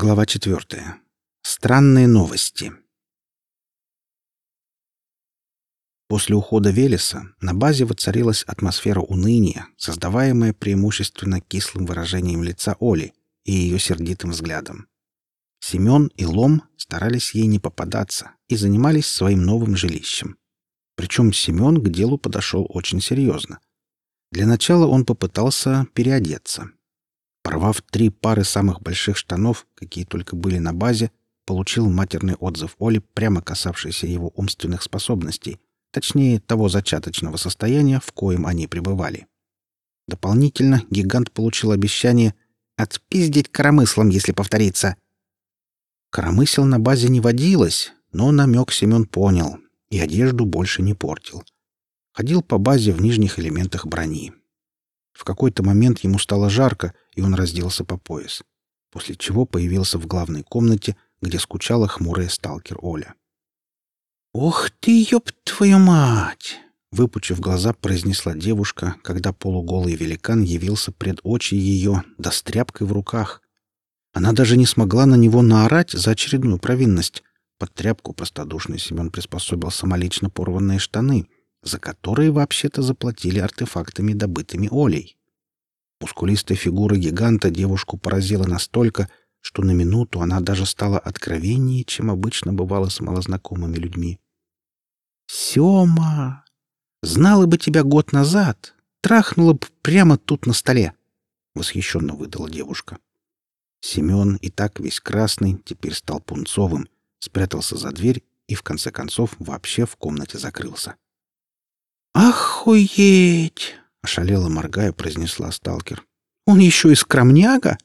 Глава четвертая. Странные новости. После ухода Велеса на базе воцарилась атмосфера уныния, создаваемая преимущественно кислым выражением лица Оли и ее сердитым взглядом. Семен и Лом старались ей не попадаться и занимались своим новым жилищем. Причем Семен к делу подошел очень серьезно. Для начала он попытался переодеться — Порвав три пары самых больших штанов, какие только были на базе, получил матерный отзыв Оли, прямо касавшийся его умственных способностей, точнее, того зачаточного состояния, в коем они пребывали. Дополнительно гигант получил обещание «отпиздить коромыслом, если повторится». Коромысел на базе не водилось, но намек Семен понял и одежду больше не портил. Ходил по базе в нижних элементах брони. В какой-то момент ему стало жарко, и он разделся по пояс, после чего появился в главной комнате, где скучала хмурая сталкер Оля. «Ох ты, ёб твою мать!» — выпучив глаза, произнесла девушка, когда полуголый великан явился пред очи ее, да с тряпкой в руках. Она даже не смогла на него наорать за очередную провинность. Под тряпку простодушный Семен приспособил самолично порванные штаны, за которые вообще-то заплатили артефактами, добытыми Олей. Мускулистая фигура гиганта девушку поразила настолько, что на минуту она даже стала откровеннее, чем обычно бывало с малознакомыми людьми. «Сема! Знала бы тебя год назад, трахнула бы прямо тут на столе!» — восхищенно выдала девушка. Семен, и так весь красный, теперь стал пунцовым, спрятался за дверь и, в конце концов, вообще в комнате закрылся. «Охуеть!» — ошалела моргая, произнесла сталкер. «Он еще и скромняга?»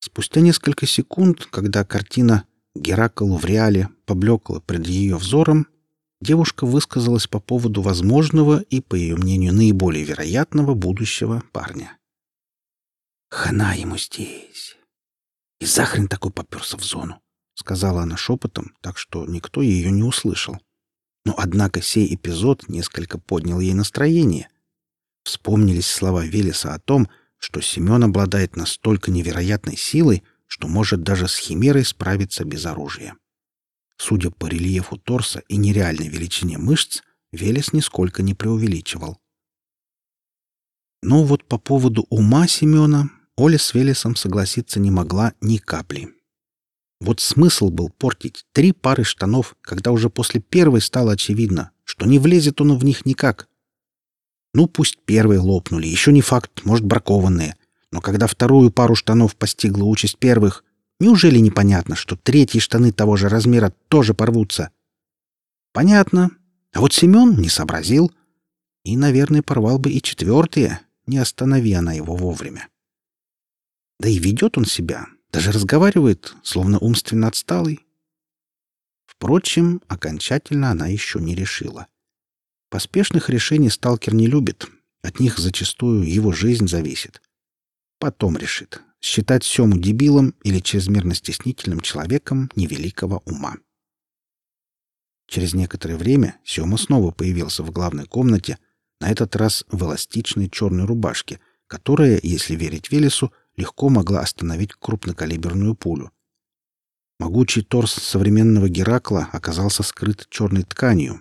Спустя несколько секунд, когда картина «Геракл в реале» поблекла пред ее взором, девушка высказалась по поводу возможного и, по ее мнению, наиболее вероятного будущего парня. «Хана ему здесь!» «И захрен такой поперся в зону!» — сказала она шепотом, так что никто ее не услышал. Но, однако, сей эпизод несколько поднял ей настроение. Вспомнились слова Велеса о том, что Семен обладает настолько невероятной силой, что может даже с химерой справиться без оружия. Судя по рельефу торса и нереальной величине мышц, Велес нисколько не преувеличивал. Но вот по поводу ума Семена Оля с Велесом согласиться не могла ни капли. Вот смысл был портить три пары штанов, когда уже после первой стало очевидно, что не влезет он в них никак. Ну, пусть первые лопнули, еще не факт, может, бракованные. Но когда вторую пару штанов постигла участь первых, неужели непонятно, что третьи штаны того же размера тоже порвутся? Понятно. А вот Семен не сообразил. И, наверное, порвал бы и четвертые, не останови она его вовремя. Да и ведет он себя, даже разговаривает, словно умственно отсталый. Впрочем, окончательно она еще не решила. Поспешных решений сталкер не любит. От них зачастую его жизнь зависит. Потом решит, считать Сему дебилом или чрезмерно стеснительным человеком невеликого ума. Через некоторое время Сема снова появился в главной комнате, на этот раз в эластичной черной рубашке, которая, если верить Велесу, легко могла остановить крупнокалиберную пулю. Могучий торс современного Геракла оказался скрыт черной тканью,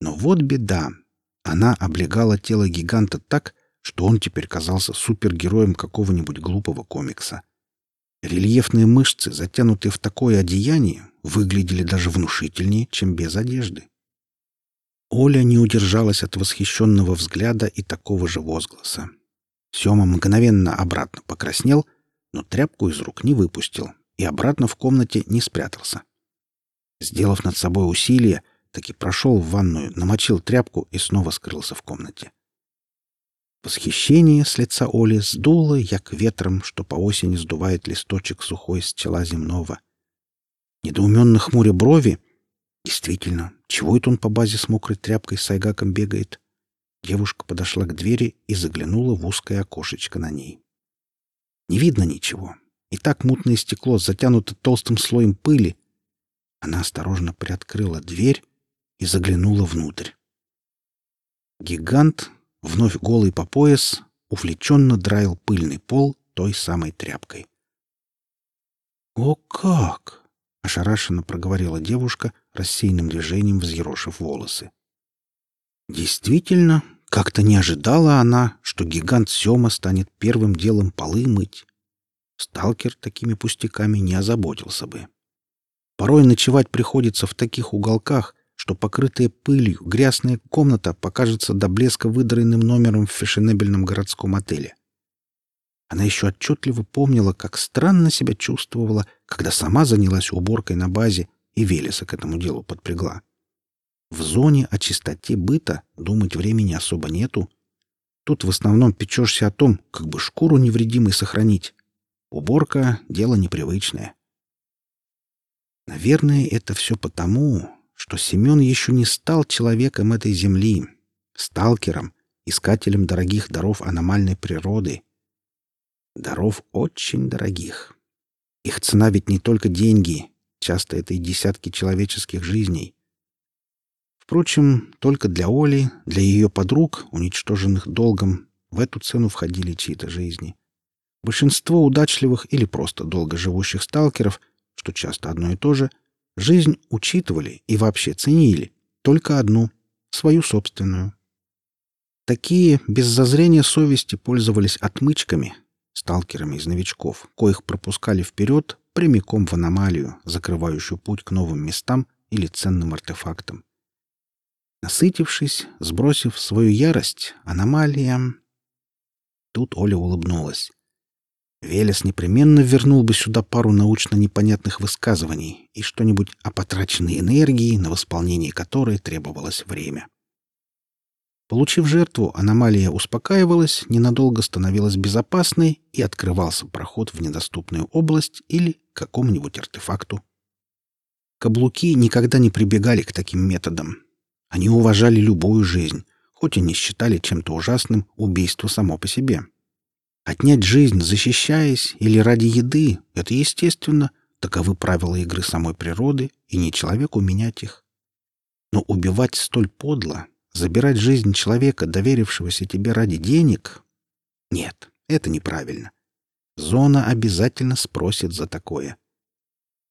но вот беда. Она облегала тело гиганта так, что он теперь казался супергероем какого-нибудь глупого комикса. Рельефные мышцы, затянутые в такое одеяние, выглядели даже внушительнее, чем без одежды. Оля не удержалась от восхищенного взгляда и такого же возгласа. Сема мгновенно обратно покраснел, но тряпку из рук не выпустил и обратно в комнате не спрятался. Сделав над собой усилие, таки прошел в ванную, намочил тряпку и снова скрылся в комнате. Восхищение с лица Оли сдуло, як ветром, что по осени сдувает листочек сухой с чела земного. Недоуменно хмуря брови, действительно, чего это он по базе с мокрой тряпкой с айгаком бегает? Девушка подошла к двери и заглянула в узкое окошечко на ней. Не видно ничего. И так мутное стекло затянуто толстым слоем пыли. Она осторожно приоткрыла дверь и заглянула внутрь. Гигант, вновь голый по пояс, увлеченно драил пыльный пол той самой тряпкой. «О как!» — ошарашенно проговорила девушка, рассеянным движением взъерошив волосы. Действительно, как-то не ожидала она, что гигант Сёма станет первым делом полы мыть. Сталкер такими пустяками не озаботился бы. Порой ночевать приходится в таких уголках, что покрытая пылью грязная комната покажется до блеска выдранным номером в фешенебельном городском отеле. Она еще отчетливо помнила, как странно себя чувствовала, когда сама занялась уборкой на базе и Велеса к этому делу подпрягла. В зоне о чистоте быта думать времени особо нету. Тут в основном печешься о том, как бы шкуру невредимой сохранить. Уборка — дело непривычное. Наверное, это все потому, что Семен еще не стал человеком этой земли, сталкером, искателем дорогих даров аномальной природы. Даров очень дорогих. Их цена ведь не только деньги, часто это и десятки человеческих жизней. Впрочем, только для Оли, для ее подруг, уничтоженных долгом, в эту цену входили чьи-то жизни. Большинство удачливых или просто долго живущих сталкеров что часто одно и то же, жизнь учитывали и вообще ценили только одну, свою собственную. Такие без зазрения совести пользовались отмычками, сталкерами из новичков, коих пропускали вперед прямиком в аномалию, закрывающую путь к новым местам или ценным артефактам. Насытившись, сбросив свою ярость, аномалия... Тут Оля улыбнулась. Велес непременно вернул бы сюда пару научно непонятных высказываний и что-нибудь о потраченной энергии, на восполнение которой требовалось время. Получив жертву, аномалия успокаивалась, ненадолго становилась безопасной и открывался проход в недоступную область или к какому-нибудь артефакту. Каблуки никогда не прибегали к таким методам. Они уважали любую жизнь, хоть и не считали чем-то ужасным убийство само по себе. — Отнять жизнь, защищаясь или ради еды — это естественно, таковы правила игры самой природы, и не человеку менять их. Но убивать столь подло, забирать жизнь человека, доверившегося тебе ради денег — нет, это неправильно. Зона обязательно спросит за такое.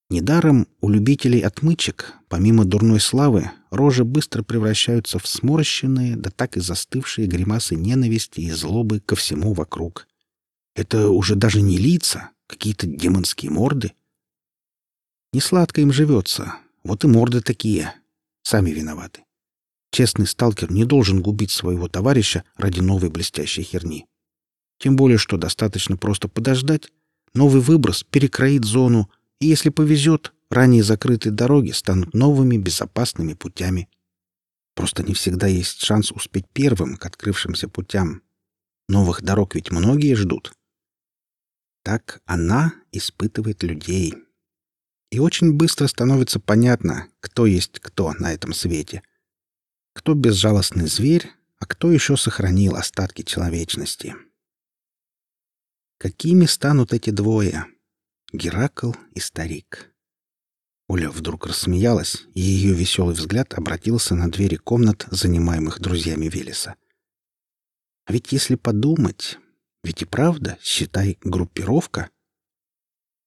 Недаром у любителей отмычек, помимо дурной славы, рожи быстро превращаются в сморщенные, да так и застывшие гримасы ненависти и злобы ко всему вокруг. Это уже даже не лица, какие-то демонские морды. Не сладко им живется. Вот и морды такие. Сами виноваты. Честный сталкер не должен губить своего товарища ради новой блестящей херни. Тем более, что достаточно просто подождать. Новый выброс перекроит зону, и если повезет, ранее закрытые дороги станут новыми безопасными путями. Просто не всегда есть шанс успеть первым к открывшимся путям. Новых дорог ведь многие ждут. Так она испытывает людей. И очень быстро становится понятно, кто есть кто на этом свете. Кто безжалостный зверь, а кто еще сохранил остатки человечности. Какими станут эти двое? Геракл и старик. Оля вдруг рассмеялась, и ее веселый взгляд обратился на двери комнат, занимаемых друзьями Велеса. А ведь если подумать, ведь и правда, считай, группировка.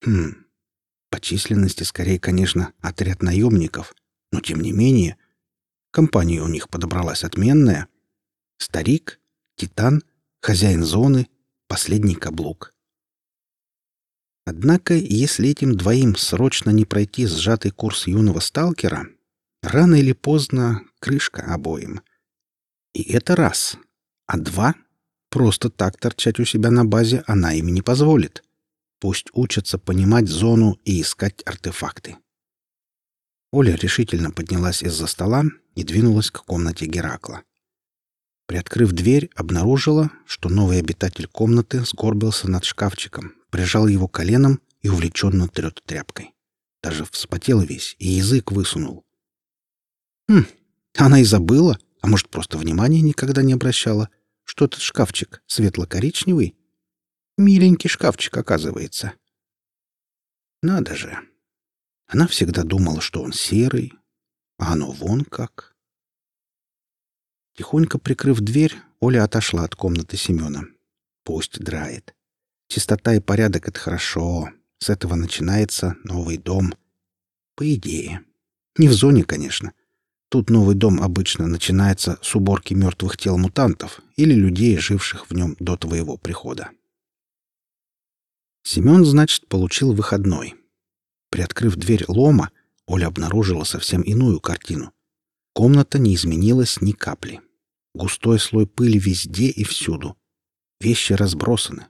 Хм, по численности скорее, конечно, отряд наемников, но тем не менее, компания у них подобралась отменная. Старик, Титан, хозяин зоны, последний каблук. Однако, если этим двоим срочно не пройти сжатый курс юного сталкера, рано или поздно крышка обоим. И это раз. А два Просто так торчать у себя на базе она им не позволит. Пусть учатся понимать зону и искать артефакты. Оля решительно поднялась из-за стола и двинулась к комнате Геракла. Приоткрыв дверь, обнаружила, что новый обитатель комнаты сгорбился над шкафчиком, прижал его коленом и увлеченно трет тряпкой. Даже вспотел весь и язык высунул. Хм, она и забыла, а может, просто внимания никогда не обращала — что этот шкафчик светло-коричневый? Миленький шкафчик, оказывается. Надо же. Она всегда думала, что он серый, а оно вон как. Тихонько прикрыв дверь, Оля отошла от комнаты Семена. Пусть драет. Чистота и порядок — это хорошо. С этого начинается новый дом. По идее. Не в зоне, конечно. Тут новый дом обычно начинается с уборки мертвых тел мутантов или людей, живших в нем до твоего прихода. Семен, значит, получил выходной. Приоткрыв дверь лома, Оля обнаружила совсем иную картину. Комната не изменилась ни капли. Густой слой пыли везде и всюду. Вещи разбросаны.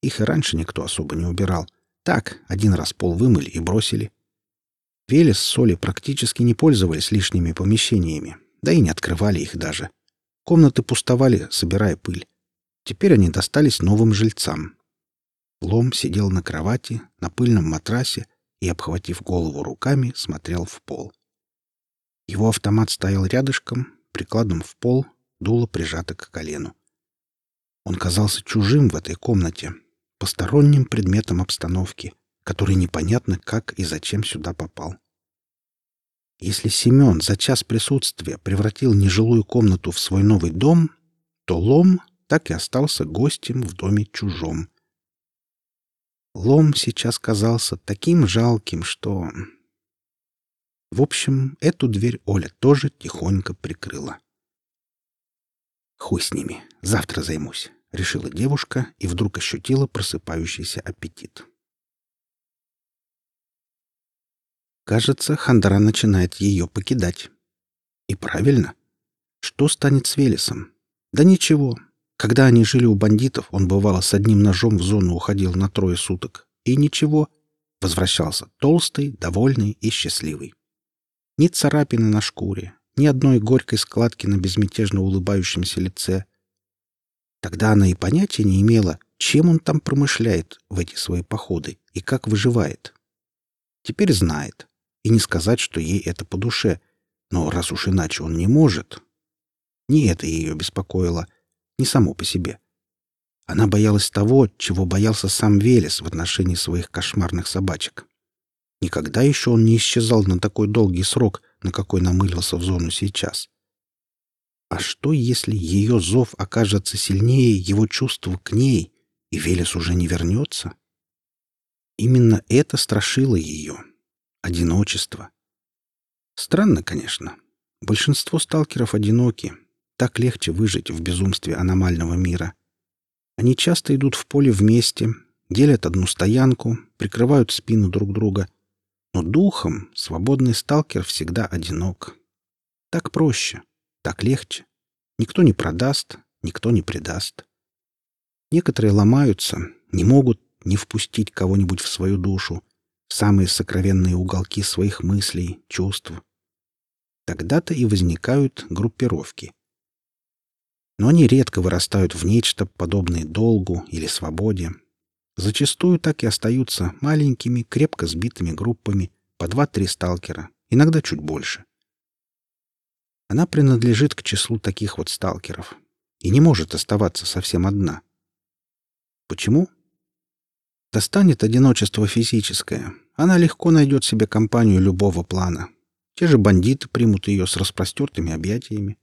Их и раньше никто особо не убирал. Так, один раз пол вымыли и бросили. Велес с Солей практически не пользовались лишними помещениями, да и не открывали их даже. Комнаты пустовали, собирая пыль. Теперь они достались новым жильцам. Лом сидел на кровати, на пыльном матрасе и, обхватив голову руками, смотрел в пол. Его автомат стоял рядышком, прикладом в пол, дуло прижато к колену. Он казался чужим в этой комнате, посторонним предметом обстановки, который непонятно как и зачем сюда попал. Если Семен за час присутствия превратил нежилую комнату в свой новый дом, то Лом так и остался гостем в доме чужом. Лом сейчас казался таким жалким, что... В общем, эту дверь Оля тоже тихонько прикрыла. «Хуй с ними, завтра займусь», — решила девушка и вдруг ощутила просыпающийся аппетит. Кажется, Хандра начинает ее покидать. И правильно. Что станет с Велесом? Да ничего. Когда они жили у бандитов, он бывало с одним ножом в зону уходил на трое суток. И ничего. Возвращался толстый, довольный и счастливый. Ни царапины на шкуре, ни одной горькой складки на безмятежно улыбающемся лице. Тогда она и понятия не имела, чем он там промышляет в эти свои походы и как выживает. Теперь знает. И не сказать, что ей это по душе. Но раз уж иначе он не может... Не это ее беспокоило, не само по себе. Она боялась того, чего боялся сам Велес в отношении своих кошмарных собачек. Никогда еще он не исчезал на такой долгий срок, на какой намылился в зону сейчас. А что, если ее зов окажется сильнее его чувства к ней, и Велес уже не вернется? Именно это страшило ее. Одиночество. Странно, конечно. Большинство сталкеров одиноки. Так легче выжить в безумстве аномального мира. Они часто идут в поле вместе, делят одну стоянку, прикрывают спину друг друга. Но духом свободный сталкер всегда одинок. Так проще, так легче. Никто не продаст, никто не предаст. Некоторые ломаются, не могут не впустить кого-нибудь в свою душу, самые сокровенные уголки своих мыслей, чувств. Тогда-то и возникают группировки. Но они редко вырастают в нечто, подобное долгу или свободе. Зачастую так и остаются маленькими, крепко сбитыми группами, по два-три сталкера, иногда чуть больше. Она принадлежит к числу таких вот сталкеров и не может оставаться совсем одна. Почему? Достанет одиночество физическое, она легко найдет себе компанию любого плана. Те же бандиты примут ее с распростертыми объятиями.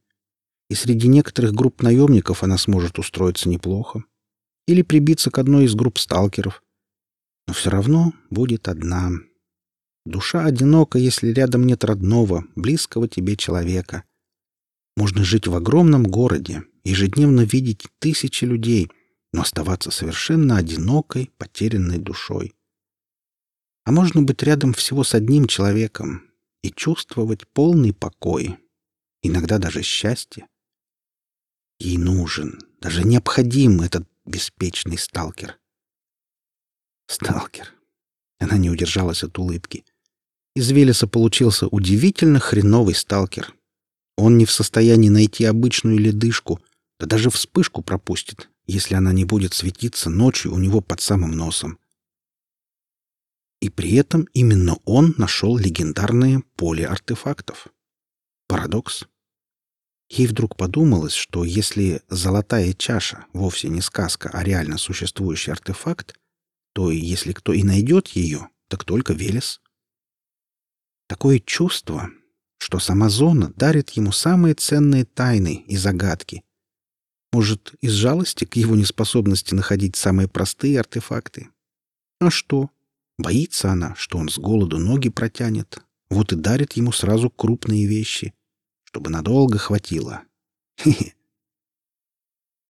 И среди некоторых групп наемников она сможет устроиться неплохо. Или прибиться к одной из групп сталкеров. Но все равно будет одна. Душа одинока, если рядом нет родного, близкого тебе человека. Можно жить в огромном городе, ежедневно видеть тысячи людей, но оставаться совершенно одинокой, потерянной душой. А можно быть рядом всего с одним человеком и чувствовать полный покой, иногда даже счастье. Ей нужен, даже необходим этот беспечный сталкер. Сталкер. Она не удержалась от улыбки. Из Велеса получился удивительно хреновый сталкер. Он не в состоянии найти обычную ледышку, да даже вспышку пропустит, если она не будет светиться ночью у него под самым носом. И при этом именно он нашел легендарное поле артефактов. Парадокс. Ей вдруг подумалось, что если золотая чаша вовсе не сказка, а реально существующий артефакт, то если кто и найдет ее, так только Велес. Такое чувство, что сама зона дарит ему самые ценные тайны и загадки. Может, из жалости к его неспособности находить самые простые артефакты? А что? Боится она, что он с голоду ноги протянет, вот и дарит ему сразу крупные вещи, чтобы надолго хватило. Хе-хе.